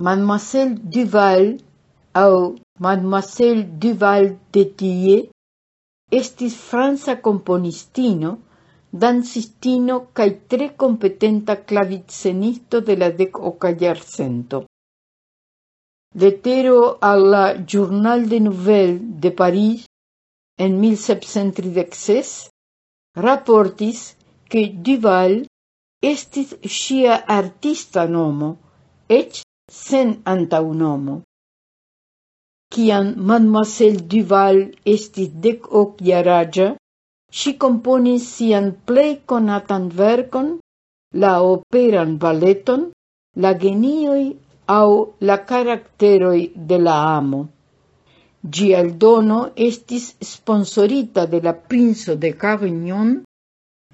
Mademoiselle Duval au Mademoiselle Duval de Tillet estis franca componistino, dancistino cae tre competenta clavicenisto de la dec oca jarcento. Letero alla Journal de Nouvelle de Paris en 1736 raportis que Duval estis sia artista nomo, ec sen antaŭnomo. Kiam Mademoiselle Duval estis dec hoc jaraĝa, si componis sian plei conatan vercon, la operan balleton, la genioi au la caracteroi de la amo. Gialdono estis sponsorita de la princo de Carignon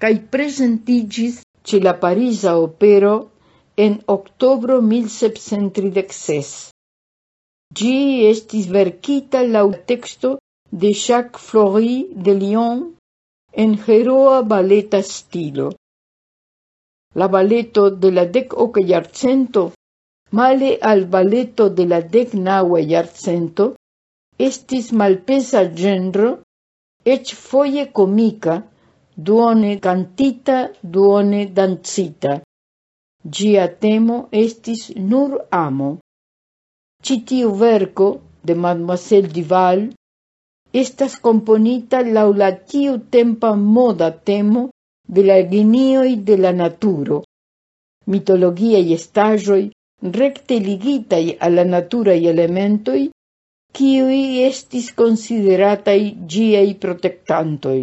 cae presentigis ce la Parisa opero en octobro 1736. Gi estis verkita lau texto de Jacques Flory de Lyon en heroa balleta stilo. La balleto de la dec oca iarcento, male al balleto de la dec naua iarcento, estis malpesa genro, ec foie comica, duone cantita, duone dancita. Gia temo estis nur amo. Citiu verco de Mademoiselle Duval estas componita laŭ tiu tempa moda temo de la genioi de la naturo, mitologiaj estaĵoj recte ligitai alla la elementoi elementoj, estis consideratai ĝiaj protectantoi.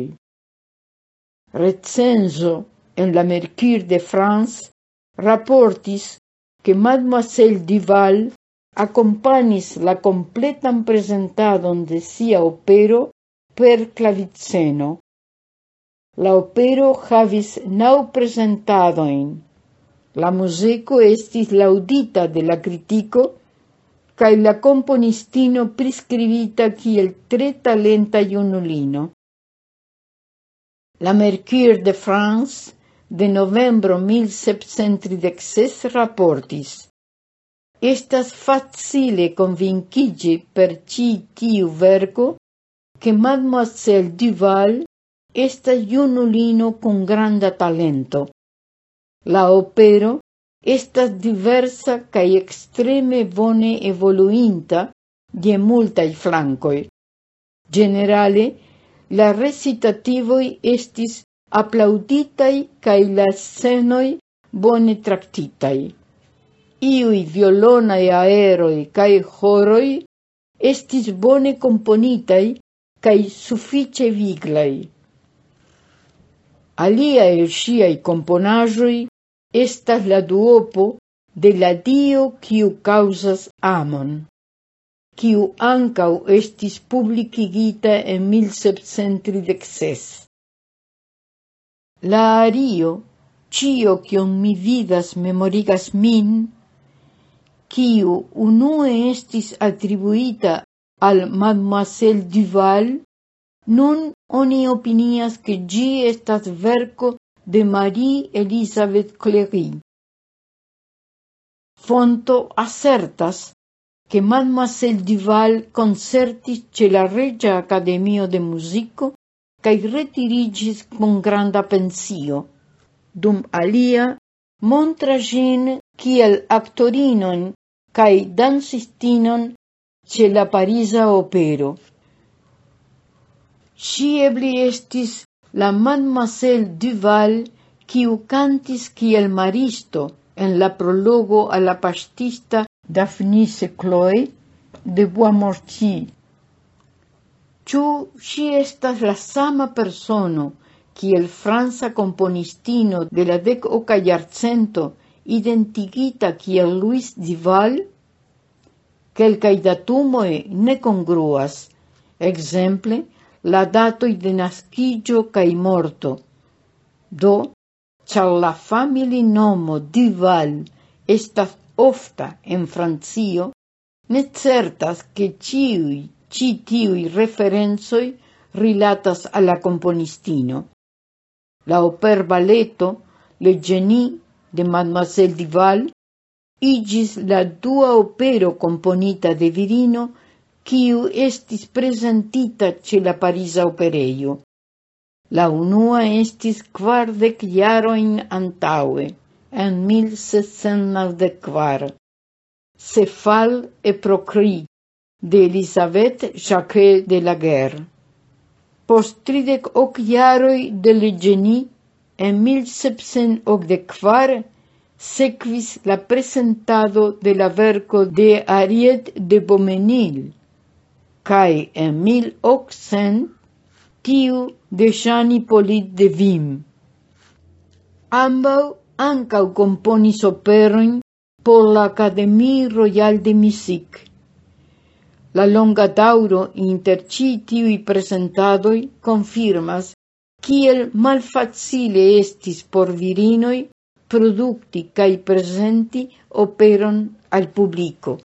Recenzo en la Mercure de France rapportis que Mademoiselle Duval accompagnis la completan presentadon de sia opero per claviceno. La opero havis nau presentadoin. La musico estis laudita de la critico cae la componistino prescrivita kiel tre talenta iunulino. La Mercure de France de novembro 1736 rapportis estas facile convincigi per ci tiu verco che Mademoiselle Duval estas junulino con granda talento. La opero estas diversa cae extreme bone evoluinta die multai flancoi. Generale, la recitativoi estis applauditai cae la scenoi bone tractitai. Iui violonae aeroi cae horoi estis bone componitai cae suffice viglai. Alia el ŝiaj komponaĵoj estas la duopo de la dio kiu causas amon, kiu ancau estis publicigita en 1736. La ario, cio quion mi vidas memorigas min, quiu unue estis attribuita al Mademoiselle Duval, nun oni opinias che gi estas verco de Marie-Elisabeth Cléry. Fonto assertas che Mademoiselle Duval concertis ce la Regia Academio de Musico cae retirigis con granda pensio. Dum alia, montra gin kiel actorinon cae dansistinon ce la Parisa opero. Si ebli estis la Mademoiselle Duval, quiu cantis kiel maristo en la prologo a la pastista Daphnis Chloe de Bois Mortier, Ciu si estas la sama persono kiel franza componistino de la dec oca iarcento identigita kiel Luis Dival? Kelkaj datumoe ne congruas, exemple, la dato de naskiĝo cae morto. Do, char la familinomo Dival estas ofta en Francio, ne certas che ciui Ci tiui referenzoi rilatas alla componistino. La oper balletto Le Genie de Mademoiselle Duval igis la dua opero componita de virino quiu estis presentita ce la Parisa opereio. La unua estis quardec iaroin antaue, en 1794. Cefal e procri de Elisabeth Jacquet de la Guerre. Post tridec hoc iaroi de Legeni, en 1784, sequis la presentado de la verco de Ariet de Bomenil, cae en 1800 tiu de Jean Hippolyte de Vim. Ambau ancau componis operoin por la Académie Royale de Musique. La longa dauro inter ci tiui presentadoi confirmas kiel malfacile estis por virinoi producti cae presenti operon al publico.